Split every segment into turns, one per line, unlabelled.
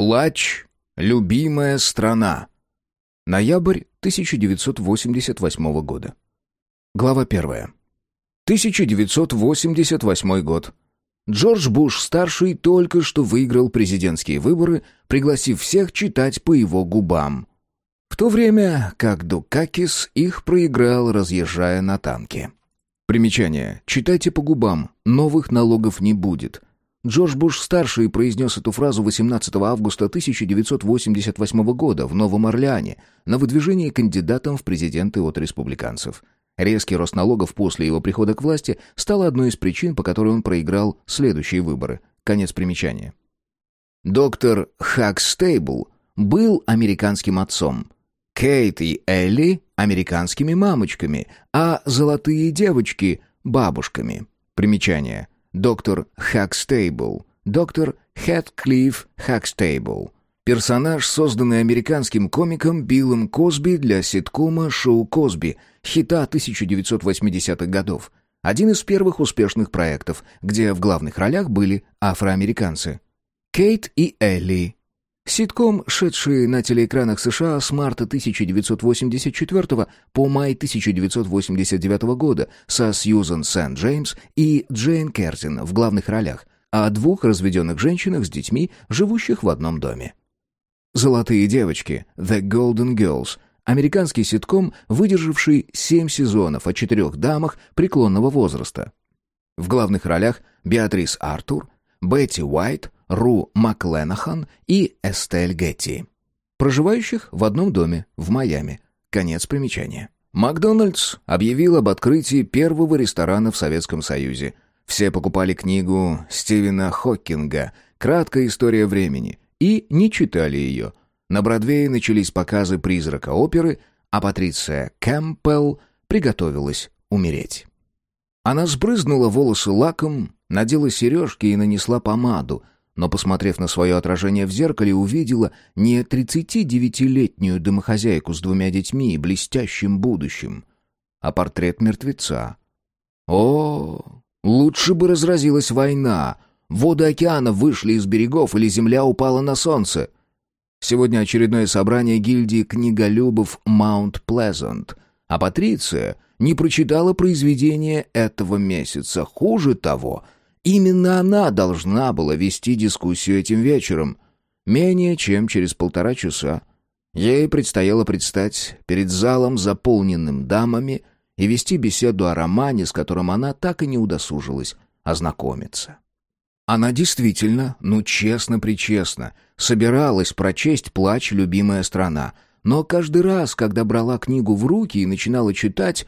Плач, любимая страна. Ноябрь 1988 года. Глава первая. 1988 год. Джордж Буш-старший только что выиграл президентские выборы, пригласив всех читать по его губам. В то время как Дукакис их проиграл, разъезжая на танке. Примечание. Читайте по губам. Новых налогов не будет. Джордж Буш-старший произнес эту фразу 18 августа 1988 года в Новом Орлеане на выдвижении кандидатом в президенты от республиканцев. Резкий рост налогов после его прихода к власти стал одной из причин, по которой он проиграл следующие выборы. Конец примечания. Доктор Хакстейбл был американским отцом. Кейт и Элли – американскими мамочками, а золотые девочки – бабушками. Примечание. Доктор Хакстейбл. Доктор Хэдклифф Хакстейбл. Персонаж, созданный американским комиком Биллом Косби для ситкома «Шоу Косби», хита 1980-х годов. Один из первых успешных проектов, где в главных ролях были афроамериканцы. Кейт и Элли. Ситком, шедший на телеэкранах США с марта 1984 по май 1989 года со Сьюзан Сент-Джеймс и Джейн Кертин в главных ролях, о двух разведенных женщинах с детьми, живущих в одном доме. «Золотые девочки» «The Golden Girls» Американский ситком, выдержавший семь сезонов о четырех дамах преклонного возраста. В главных ролях Беатрис Артур, Бетти Уайт, Ру Макленахан и Эстель Гетти. Проживающих в одном доме в Майами. Конец примечания. Макдональдс объявил об открытии первого ресторана в Советском Союзе. Все покупали книгу Стивена Хокинга «Краткая история времени» и не читали ее – на Бродвее начались показы призрака оперы, а Патриция Кэмпбелл приготовилась умереть. Она сбрызнула волосы лаком, надела сережки и нанесла помаду, но, посмотрев на свое отражение в зеркале, увидела не 39-летнюю домохозяйку с двумя детьми и блестящим будущим, а портрет мертвеца. О, лучше бы разразилась война, воды океана вышли из берегов или земля упала на солнце — Сегодня очередное собрание гильдии книголюбов Маунт Плезант. А Патриция не прочитала произведение этого месяца. Хуже того, именно она должна была вести дискуссию этим вечером. Менее чем через полтора часа. Ей предстояло предстать перед залом, заполненным дамами, и вести беседу о романе, с которым она так и не удосужилась ознакомиться. Она действительно, ну честно-причестно, собиралась прочесть «Плач, любимая страна», но каждый раз, когда брала книгу в руки и начинала читать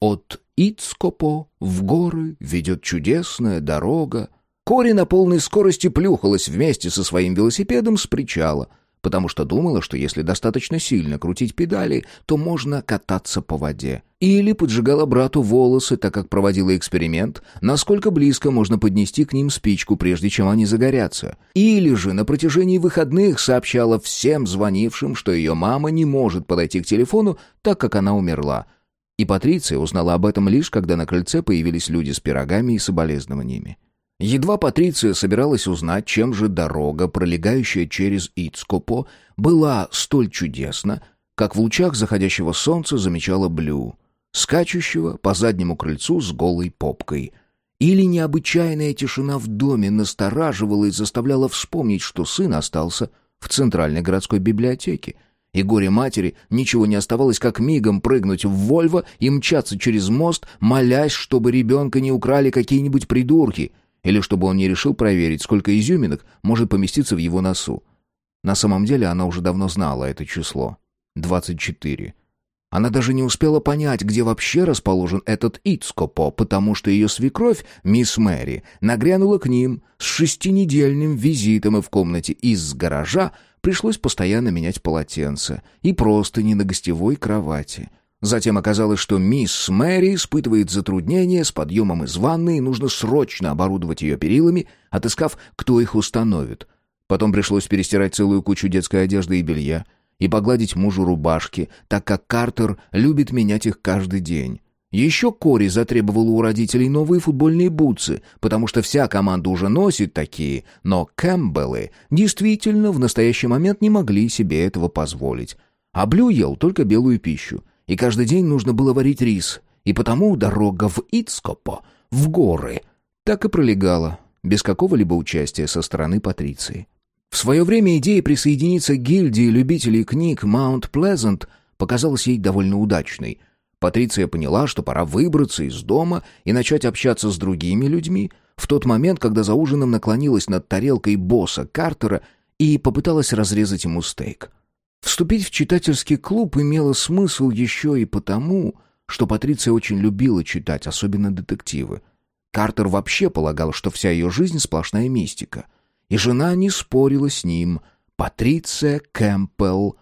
«От Ицкопо в горы ведет чудесная дорога», Кори на полной скорости плюхалась вместе со своим велосипедом с причала — потому что думала, что если достаточно сильно крутить педали, то можно кататься по воде. Или поджигала брату волосы, так как проводила эксперимент, насколько близко можно поднести к ним спичку, прежде чем они загорятся. Или же на протяжении выходных сообщала всем звонившим, что ее мама не может подойти к телефону, так как она умерла. И Патриция узнала об этом лишь, когда на крыльце появились люди с пирогами и соболезнованиями. Едва Патриция собиралась узнать, чем же дорога, пролегающая через Ицкопо, была столь чудесна, как в лучах заходящего солнца замечала Блю, скачущего по заднему крыльцу с голой попкой. Или необычайная тишина в доме настораживала и заставляла вспомнить, что сын остался в центральной городской библиотеке, и горе матери ничего не оставалось, как мигом прыгнуть в Вольво и мчаться через мост, молясь, чтобы ребенка не украли какие-нибудь придурки — или чтобы он не решил проверить, сколько изюминок может поместиться в его носу. На самом деле она уже давно знала это число. 24. Она даже не успела понять, где вообще расположен этот Ицкопо, потому что ее свекровь, мисс Мэри, нагрянула к ним с шестинедельным визитом и в комнате из гаража пришлось постоянно менять полотенце и просто не на гостевой кровати — Затем оказалось, что мисс Мэри испытывает затруднения с подъемом из ванны и нужно срочно оборудовать ее перилами, отыскав, кто их установит. Потом пришлось перестирать целую кучу детской одежды и белья и погладить мужу рубашки, так как Картер любит менять их каждый день. Еще Кори затребовала у родителей новые футбольные бутсы, потому что вся команда уже носит такие, но Кэмпбеллы действительно в настоящий момент не могли себе этого позволить. А Блю ел только белую пищу, и каждый день нужно было варить рис, и потому дорога в Ицкопо, в горы, так и пролегала, без какого-либо участия со стороны Патриции. В свое время идея присоединиться к гильдии любителей книг Маунт Плезант показалась ей довольно удачной. Патриция поняла, что пора выбраться из дома и начать общаться с другими людьми, в тот момент, когда за ужином наклонилась над тарелкой босса Картера и попыталась разрезать ему стейк. Вступить в читательский клуб имело смысл еще и потому, что Патриция очень любила читать, особенно детективы. Картер вообще полагал, что вся ее жизнь сплошная мистика — и жена не спорила с ним. Патриция Кэмпбелл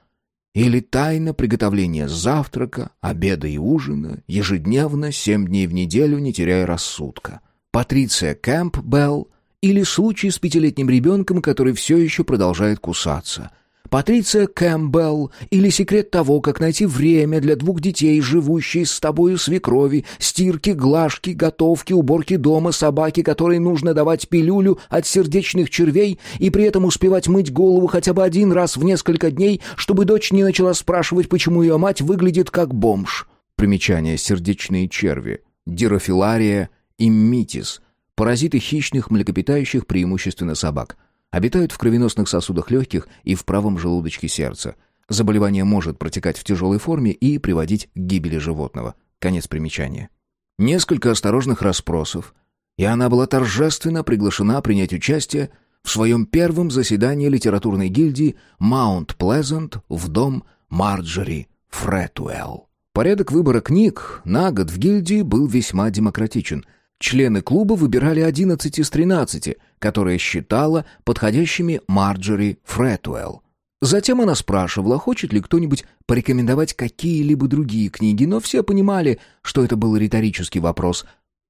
или тайна приготовления завтрака, обеда и ужина, ежедневно, семь дней в неделю, не теряя рассудка. Патриция Кэмпбелл или случай с пятилетним ребенком, который все еще продолжает кусаться — Патриция Кэмпбелл или секрет того, как найти время для двух детей, живущей с тобою свекрови, стирки, глажки, готовки, уборки дома, собаки, которой нужно давать пилюлю от сердечных червей и при этом успевать мыть голову хотя бы один раз в несколько дней, чтобы дочь не начала спрашивать, почему ее мать выглядит как бомж. Примечание. «сердечные черви», дирофилария и митис, паразиты хищных млекопитающих, преимущественно собак – Обитают в кровеносных сосудах легких и в правом желудочке сердца. Заболевание может протекать в тяжелой форме и приводить к гибели животного. Конец примечания. Несколько осторожных расспросов, и она была торжественно приглашена принять участие в своем первом заседании литературной гильдии Маунт Плезант в дом Марджори Фретуэлл. Порядок выбора книг на год в гильдии был весьма демократичен – Члены клуба выбирали 11 из 13, которые считала подходящими Марджори Фретуэлл. Затем она спрашивала, хочет ли кто-нибудь порекомендовать какие-либо другие книги, но все понимали, что это был риторический вопрос.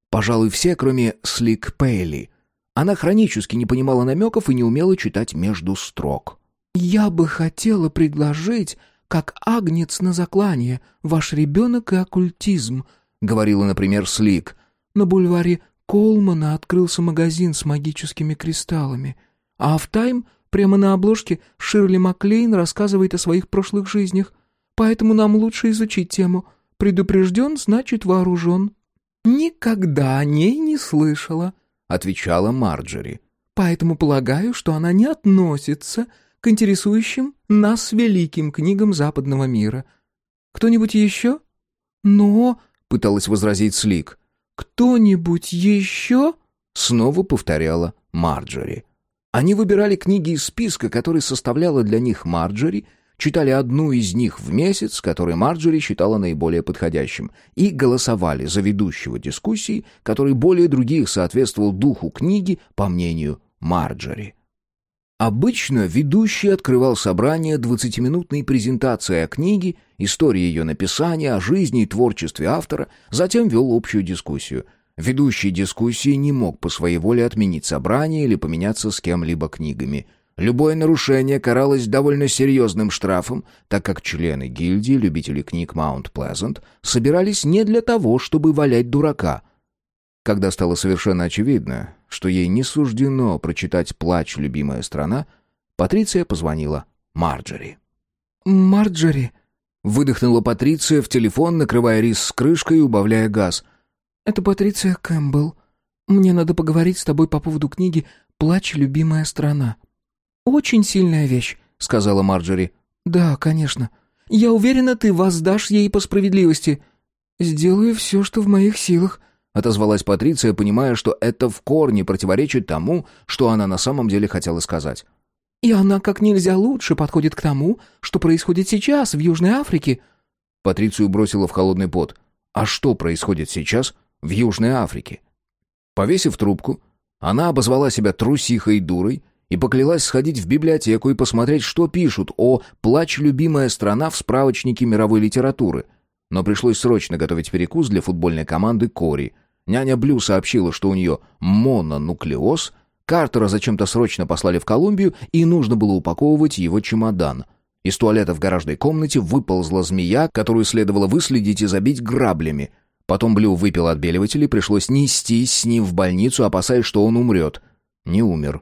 Пожалуй, все, кроме Слик Пейли. Она хронически не понимала намеков и не умела читать между строк. «Я бы хотела предложить, как агнец на заклание, ваш ребенок и оккультизм», — говорила, например, Слик — на бульваре Колмана открылся магазин с магическими кристаллами. А в «Тайм» прямо на обложке Ширли Маклейн рассказывает о своих прошлых жизнях. Поэтому нам лучше изучить тему. Предупрежден, значит вооружен». «Никогда о ней не слышала», — отвечала Марджери. «Поэтому полагаю, что она не относится к интересующим нас великим книгам западного мира. Кто-нибудь еще?» «Но...» — пыталась возразить Слик. «Кто-нибудь еще?» — снова повторяла Марджори. Они выбирали книги из списка, который составляла для них Марджори, читали одну из них в месяц, который Марджори считала наиболее подходящим, и голосовали за ведущего дискуссии, который более других соответствовал духу книги, по мнению Марджори. Обычно ведущий открывал собрание двадцатиминутной презентацией о книге, истории ее написания, о жизни и творчестве автора, затем вел общую дискуссию. Ведущий дискуссии не мог по своей воле отменить собрание или поменяться с кем-либо книгами. Любое нарушение каралось довольно серьезным штрафом, так как члены гильдии любителей книг Маунт Плезант собирались не для того, чтобы валять дурака – когда стало совершенно очевидно, что ей не суждено прочитать «Плач, любимая страна», Патриция позвонила Марджери. «Марджери», — выдохнула Патриция в телефон, накрывая рис с крышкой и убавляя газ. «Это Патриция Кэмпбелл. Мне надо поговорить с тобой по поводу книги «Плач, любимая страна». «Очень сильная вещь», — сказала Марджери. «Да, конечно. Я уверена, ты воздашь ей по справедливости. Сделаю все, что в моих силах», — отозвалась Патриция, понимая, что это в корне противоречит тому, что она на самом деле хотела сказать. «И она как нельзя лучше подходит к тому, что происходит сейчас в Южной Африке». Патрицию бросила в холодный пот. «А что происходит сейчас в Южной Африке?» Повесив трубку, она обозвала себя трусихой и дурой и поклялась сходить в библиотеку и посмотреть, что пишут о «Плач, любимая страна» в справочнике мировой литературы. Но пришлось срочно готовить перекус для футбольной команды «Кори», Няня Блю сообщила, что у нее мононуклеоз, Картера зачем-то срочно послали в Колумбию, и нужно было упаковывать его чемодан. Из туалета в гаражной комнате выползла змея, которую следовало выследить и забить граблями. Потом Блю выпил отбеливатель и пришлось нестись с ним в больницу, опасаясь, что он умрет. Не умер.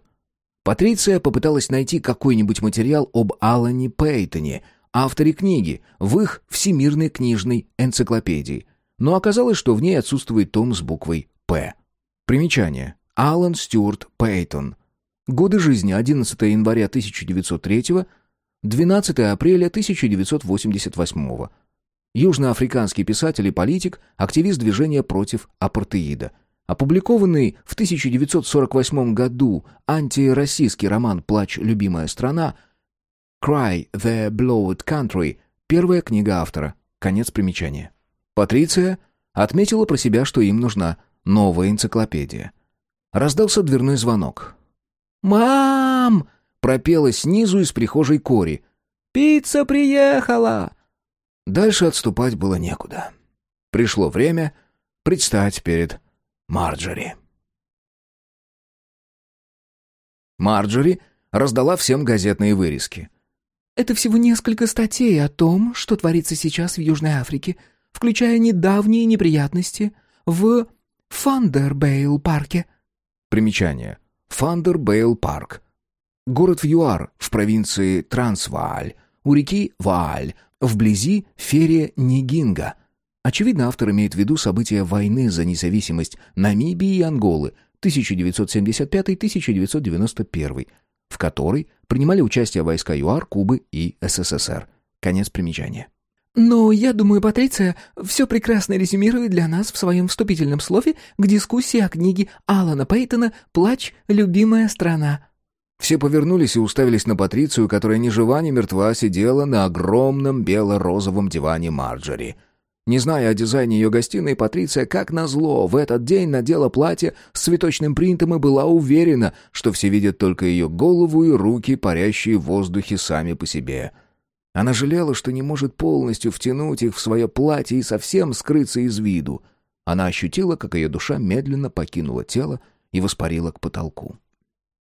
Патриция попыталась найти какой-нибудь материал об Алане Пейтоне, авторе книги, в их всемирной книжной энциклопедии. Но оказалось, что в ней отсутствует том с буквой «П». Примечание. Алан Стюарт Пейтон. Годы жизни 11 января 1903 12 апреля 1988 Южноафриканский писатель и политик, активист движения против апартеида. Опубликованный в 1948 году антироссийский роман «Плач, любимая страна» «Cry, the Blowed Country» — первая книга автора. Конец примечания. Патриция отметила про себя, что им нужна новая энциклопедия. Раздался дверной звонок. «Мам!» — пропела снизу из прихожей Кори. «Пицца приехала!» Дальше отступать было некуда. Пришло время предстать перед Марджори. Марджори раздала всем газетные вырезки.
«Это всего несколько статей о том, что творится сейчас в Южной Африке, включая недавние неприятности в Фандербейл-парке».
Примечание. Фандербейл-парк. Город в ЮАР, в провинции Трансвааль, у реки Вааль, вблизи Феринигинга. Очевидно, автор имеет в виду события войны за независимость Намибии и Анголы 1975-1991, в которой принимали участие войска ЮАР, Кубы и СССР. Конец примечания.
«Но я думаю, Патриция все прекрасно резюмирует для нас в своем вступительном слове к дискуссии о книге Алана Пейтона «Плач, любимая страна».
Все повернулись и уставились на Патрицию, которая ни жива, ни мертва сидела на огромном бело-розовом диване Марджори. Не зная о дизайне ее гостиной, Патриция, как назло, в этот день надела платье с цветочным принтом и была уверена, что все видят только ее голову и руки, парящие в воздухе сами по себе. Она жалела, что не может полностью втянуть их в свое платье и совсем скрыться из виду. Она ощутила, как ее душа медленно покинула тело и воспарила к потолку.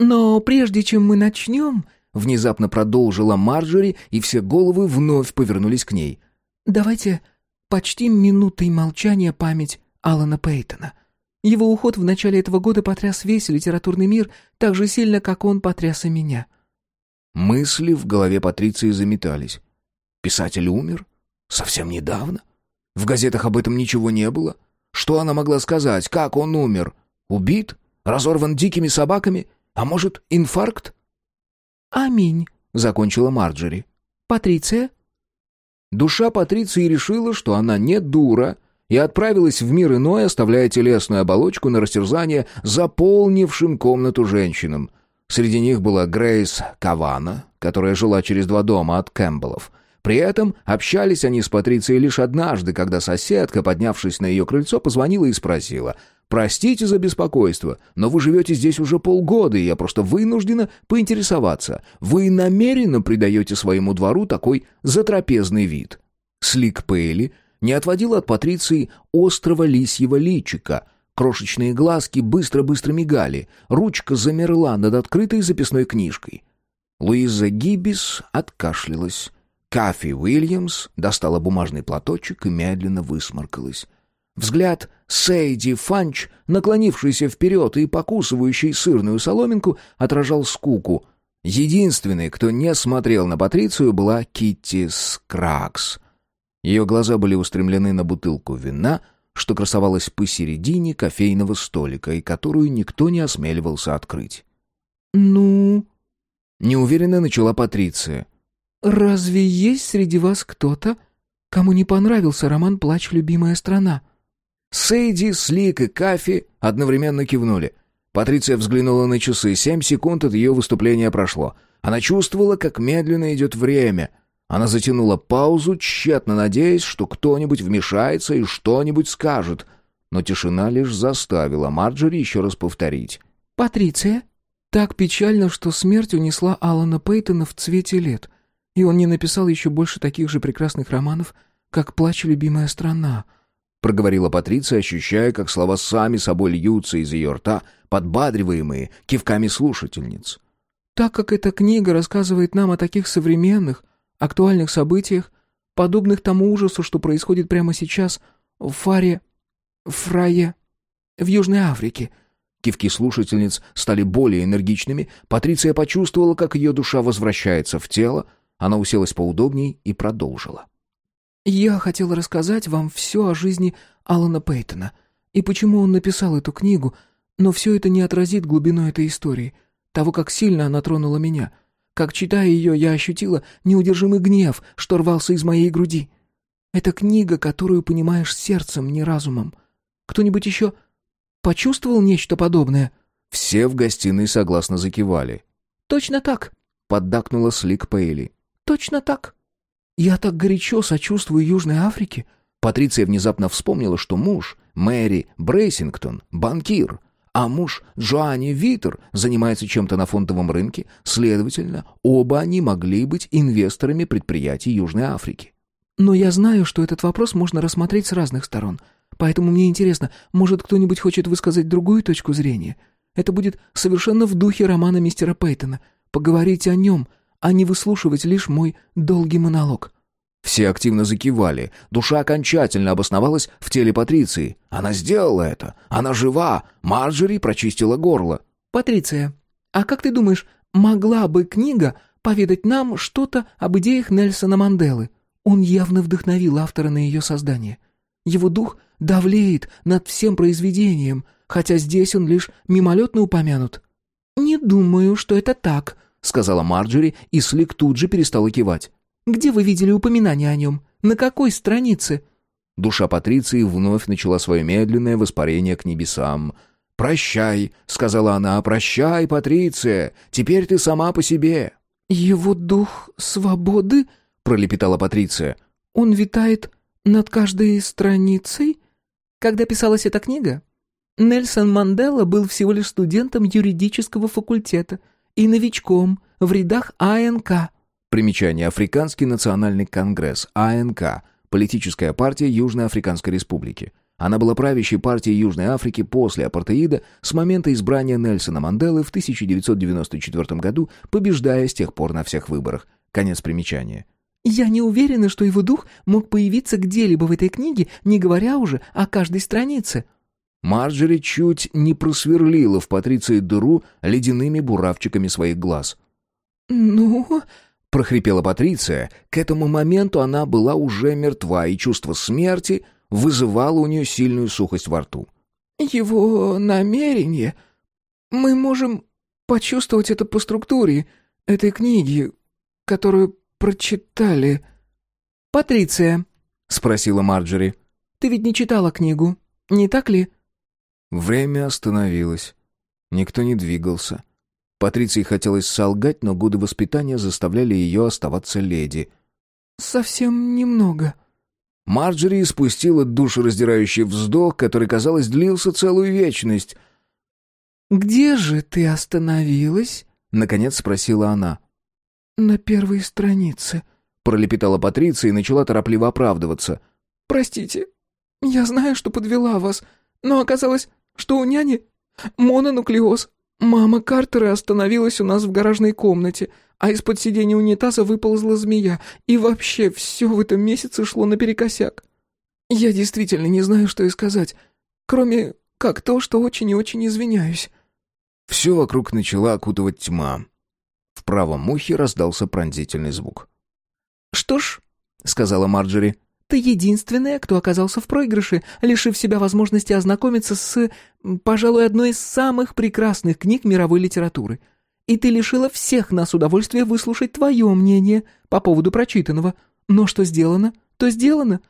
«Но прежде чем мы начнем...»
— внезапно продолжила Марджори, и все головы вновь повернулись к ней.
«Давайте почтим минутой молчания память Алана Пейтона. Его уход в начале этого года потряс весь литературный мир так же сильно, как он потряс и меня».
Мысли в голове Патриции заметались. «Писатель умер? Совсем недавно? В газетах об этом ничего не было? Что она могла сказать? Как он умер? Убит? Разорван дикими собаками?» А может, инфаркт?»
«Аминь», —
закончила Марджери.
«Патриция?»
Душа Патриции решила, что она не дура, и отправилась в мир иной, оставляя телесную оболочку на растерзание заполнившим комнату женщинам. Среди них была Грейс Кавана, которая жила через два дома от Кэмпбеллов. При этом общались они с Патрицией лишь однажды, когда соседка, поднявшись на ее крыльцо, позвонила и спросила — Простите за беспокойство, но вы живете здесь уже полгода, и я просто вынуждена поинтересоваться. Вы намеренно придаете своему двору такой затрапезный вид?» Слик Пейли не отводил от Патриции острого лисьего личика. Крошечные глазки быстро-быстро мигали, ручка замерла над открытой записной книжкой. Луиза Гиббис откашлялась. Кафи Уильямс достала бумажный платочек и медленно высморкалась. Взгляд Сейди Фанч, наклонившийся вперед и покусывающий сырную соломинку, отражал скуку. Единственной, кто не смотрел на Патрицию, была Китти Скракс. Ее глаза были устремлены на бутылку вина, что красовалась посередине кофейного столика и которую никто не осмеливался открыть.
«Ну?»
— неуверенно начала Патриция.
«Разве есть среди вас кто-то, кому не понравился роман «Плач, любимая страна»?»
Сейди, Слик и Кафи одновременно кивнули. Патриция взглянула на часы. Семь секунд от ее выступления прошло. Она чувствовала, как медленно идет время. Она затянула паузу, тщетно надеясь, что кто-нибудь вмешается и что-нибудь скажет. Но тишина лишь заставила Марджори еще раз повторить.
«Патриция, так печально, что смерть унесла Алана Пейтона в цвете лет, и он не написал еще больше таких же прекрасных романов, как «Плач, любимая страна», —
проговорила Патриция, ощущая, как слова сами собой льются из ее рта, подбадриваемые кивками слушательниц.
«Так как эта книга рассказывает нам о таких современных, актуальных событиях, подобных тому ужасу, что происходит прямо сейчас в фаре Фрае. В Южной Африке».
Кивки слушательниц стали более энергичными. Патриция почувствовала, как ее душа возвращается в тело. Она уселась поудобней и продолжила.
«Я хотела рассказать вам все о жизни Алана Пейтона и почему он написал эту книгу, но все это не отразит глубину этой истории, того, как сильно она тронула меня. Как, читая ее, я ощутила неудержимый гнев, что рвался из моей груди. Это книга, которую понимаешь сердцем, не разумом. Кто-нибудь еще почувствовал нечто подобное?»
Все в гостиной согласно закивали.
«Точно так», —
поддакнула Слик Пейли.
«Точно так. Я так горячо сочувствую Южной Африке».
Патриция внезапно вспомнила, что муж, Мэри Брейсингтон, банкир, а муж Джоанни Витер занимается чем-то на фондовом рынке, следовательно, оба они могли быть инвесторами предприятий Южной Африки.
Но я знаю, что этот вопрос можно рассмотреть с разных сторон. Поэтому мне интересно, может, кто-нибудь хочет высказать другую точку зрения? Это будет совершенно в духе романа мистера Пейтона. Поговорить о нем, а не выслушивать лишь мой долгий монолог.
Все активно закивали. Душа окончательно обосновалась в теле Патриции. Она сделала это. Она жива. Марджери прочистила горло.
«Патриция, а как ты думаешь, могла бы книга поведать нам что-то об идеях Нельсона Манделы?» Он явно вдохновил автора на ее создание. Его дух давлеет над всем произведением, хотя здесь он лишь мимолетно упомянут. «Не думаю, что это так», — сказала Марджори, и Слик тут же перестала кивать. «Где вы видели упоминание о нем? На какой странице?»
Душа Патриции вновь начала свое медленное воспарение к небесам. «Прощай», — сказала она, — «прощай, Патриция, теперь ты сама по себе».
«Его дух свободы?» — пролепетала Патриция. «Он витает над каждой страницей?» Когда писалась эта книга, Нельсон Мандела был всего лишь студентом юридического факультета и новичком в рядах АНК.
Примечание «Африканский национальный конгресс» АНК, политическая партия Южной Африканской Республики. Она была правящей партией Южной Африки после апартеида с момента избрания Нельсона Манделы в 1994 году, побеждая с тех пор на всех выборах. Конец примечания.
Я не уверена, что его дух мог появиться где-либо в этой книге, не говоря уже о каждой странице».
Марджери чуть не просверлила в Патриции дыру ледяными буравчиками своих глаз.
«Ну...»
— прохрипела Патриция. К этому моменту она была уже мертва, и чувство смерти вызывало у нее сильную сухость во рту.
«Его намерение... Мы можем почувствовать это по структуре этой книги, которую прочитали?» «Патриция», — спросила Марджери, — «ты ведь не читала книгу, не так ли?»
Время остановилось. Никто не двигался. Патриции хотелось солгать, но годы воспитания заставляли ее оставаться леди.
«Совсем немного».
Марджери испустила душераздирающий вздох, который, казалось, длился целую вечность.
«Где же ты остановилась?» — наконец спросила она. «На первой странице», — пролепетала Патриция и начала торопливо оправдываться. «Простите, я знаю, что подвела вас, но оказалось, что у няни мононуклеоз. Мама Картера остановилась у нас в гаражной комнате, а из-под сиденья унитаза выползла змея, и вообще все в этом месяце шло наперекосяк. Я действительно не знаю, что и сказать, кроме как то, что очень и очень извиняюсь».
Все вокруг начала окутывать тьма. В правом ухе раздался пронзительный звук.
«Что ж», — сказала Марджери, — «ты единственная, кто оказался в проигрыше, лишив себя возможности ознакомиться с, пожалуй, одной из самых прекрасных книг мировой литературы. И ты лишила всех нас удовольствия выслушать твое мнение по поводу прочитанного. Но что сделано, то сделано.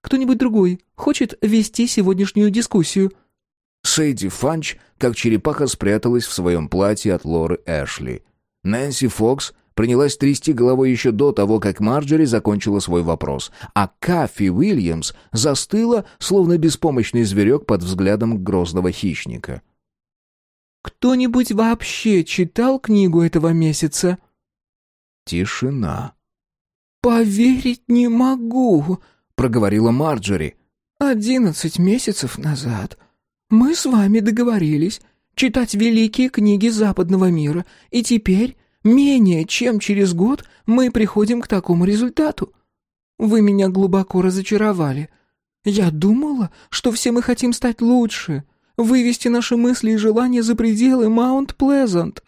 Кто-нибудь другой хочет вести сегодняшнюю дискуссию?»
Сейди Фанч, как черепаха, спряталась в своем платье от Лоры Эшли — Нэнси Фокс принялась трясти головой еще до того, как Марджери закончила свой вопрос, а Каффи Уильямс застыла, словно беспомощный зверек под взглядом грозного хищника.
«Кто-нибудь вообще читал книгу этого месяца?»
Тишина.
«Поверить не могу», —
проговорила Марджери.
«Одиннадцать месяцев назад мы с вами договорились, читать великие книги западного мира, и теперь, менее чем через год, мы приходим к такому результату. Вы меня глубоко разочаровали. Я думала, что все мы хотим стать лучше, вывести наши мысли и желания за пределы Маунт-Плезант.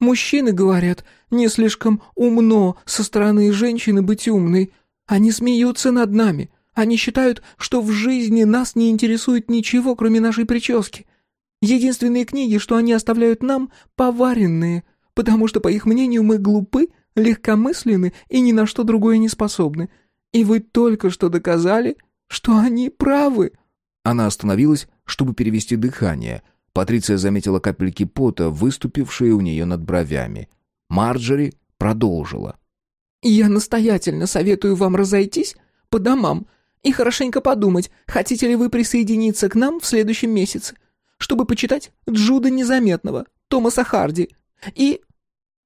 Мужчины говорят, не слишком умно со стороны женщины быть умной. Они смеются над нами. Они считают, что в жизни нас не интересует ничего, кроме нашей прически. Единственные книги, что они оставляют нам, поваренные, потому что, по их мнению, мы глупы, легкомысленны и ни на что другое не способны. И вы только что доказали, что они правы».
Она остановилась, чтобы перевести дыхание. Патриция заметила капельки пота, выступившие у нее над бровями. Марджори продолжила.
«Я настоятельно советую вам разойтись по домам и хорошенько подумать, хотите ли вы присоединиться к нам в следующем месяце, чтобы почитать Джуда Незаметного, Томаса Харди и...»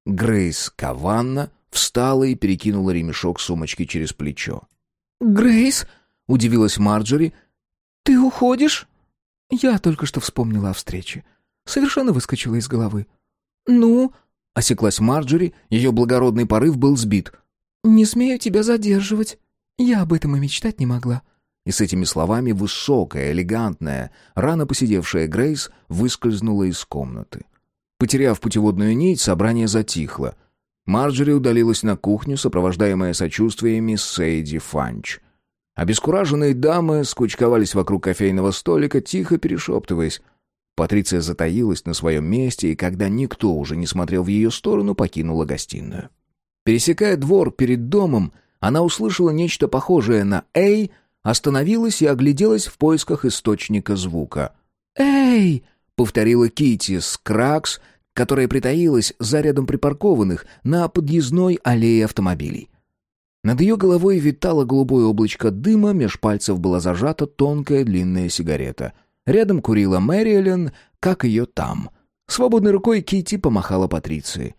Грейс Каванна встала и перекинула ремешок сумочки через плечо.
«Грейс?»
— удивилась Марджори.
«Ты уходишь?» Я только что вспомнила о встрече. Совершенно выскочила из головы. «Ну?» — осеклась Марджори, ее благородный порыв был сбит. «Не смею тебя задерживать. Я об этом и мечтать не могла».
И с этими словами высокая, элегантная, рано посидевшая Грейс выскользнула из комнаты. Потеряв путеводную нить, собрание затихло. Марджори удалилась на кухню, сопровождаемая сочувствиями Сейди Фанч. Обескураженные дамы скучковались вокруг кофейного столика, тихо перешептываясь. Патриция затаилась на своем месте, и когда никто уже не смотрел в ее сторону, покинула гостиную. Пересекая двор перед домом, она услышала нечто похожее на «Эй!», остановилась и огляделась в поисках источника звука.
«Эй!»
— повторила Кити Скракс, которая притаилась за рядом припаркованных на подъездной аллее автомобилей. Над ее головой витало голубое облачко дыма, меж пальцев была зажата тонкая длинная сигарета. Рядом курила Мэриэлен, как ее там. Свободной рукой Кити помахала Патриции.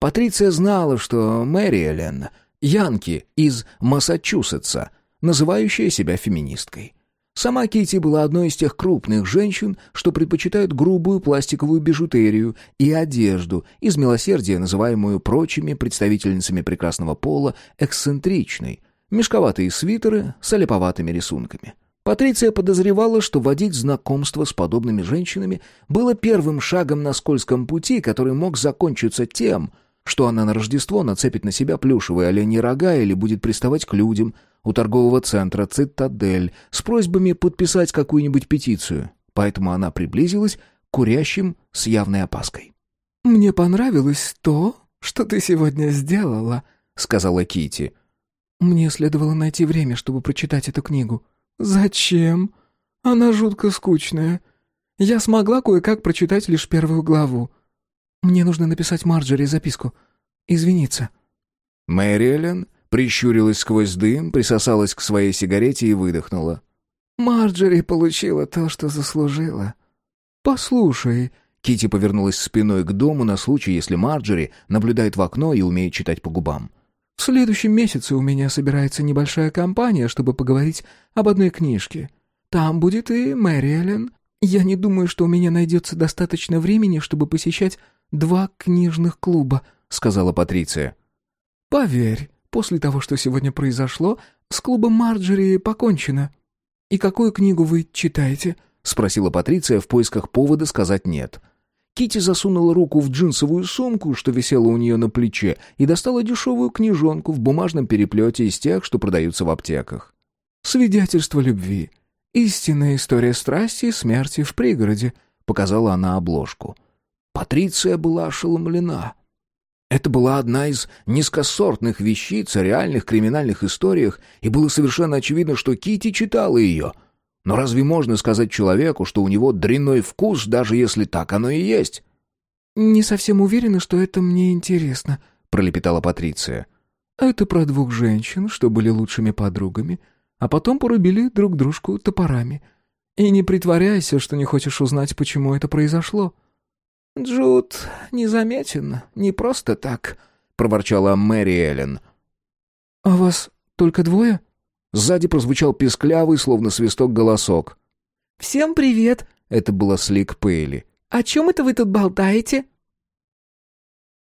Патриция знала, что Мэриэлен — Янки из Массачусетса, называющая себя феминисткой. Сама Кити была одной из тех крупных женщин, что предпочитают грубую пластиковую бижутерию и одежду, из милосердия называемую прочими представительницами прекрасного пола эксцентричной, мешковатые свитеры с олеповатыми рисунками. Патриция подозревала, что водить знакомство с подобными женщинами было первым шагом на скользком пути, который мог закончиться тем, что она на Рождество нацепит на себя плюшевые оленьи рога или будет приставать к людям, у торгового центра «Цитадель» с просьбами подписать какую-нибудь петицию, поэтому она приблизилась к курящим с явной опаской.
«Мне понравилось то, что ты сегодня сделала», — сказала Кити. «Мне следовало найти время, чтобы прочитать эту книгу». «Зачем? Она жутко скучная. Я смогла кое-как прочитать лишь первую главу. Мне нужно написать Марджори записку. Извиниться».
Мэриэлен Прищурилась сквозь дым, присосалась к своей сигарете и выдохнула.
«Марджори получила то, что заслужила». «Послушай...»
Кити повернулась спиной к дому на случай, если Марджори наблюдает в окно и умеет читать по губам.
«В следующем месяце у меня собирается небольшая компания, чтобы поговорить об одной книжке. Там будет и Мэри Эллен. Я не думаю, что у меня найдется достаточно времени, чтобы посещать два книжных клуба», — сказала Патриция. «Поверь, После того, что сегодня произошло, с клубом Марджери покончено. И какую книгу вы читаете?
спросила Патриция в поисках повода сказать нет. Кити засунула руку в джинсовую сумку, что висела у нее на плече, и достала дешевую книжонку в бумажном переплете из тех, что продаются в аптеках.
«Свидетельство любви. Истинная история страсти и смерти в пригороде», — показала она обложку.
Патриция была ошеломлена. Это была одна из низкосортных вещиц о реальных криминальных историях, и было совершенно очевидно, что Кити читала ее. Но разве можно сказать человеку, что у него дрянной вкус, даже если так оно и есть?
«Не совсем уверена, что это мне интересно», — пролепетала Патриция. «Это про двух женщин, что были лучшими подругами, а потом порубили друг дружку топорами. И не притворяйся, что не хочешь узнать, почему это произошло». «Джуд незаметен, не просто так», — проворчала Мэри Эллен. «А вас только двое?»
Сзади прозвучал песклявый, словно свисток, голосок.
«Всем привет!»
— это была Слик Пейли.
«О чем это вы тут болтаете?»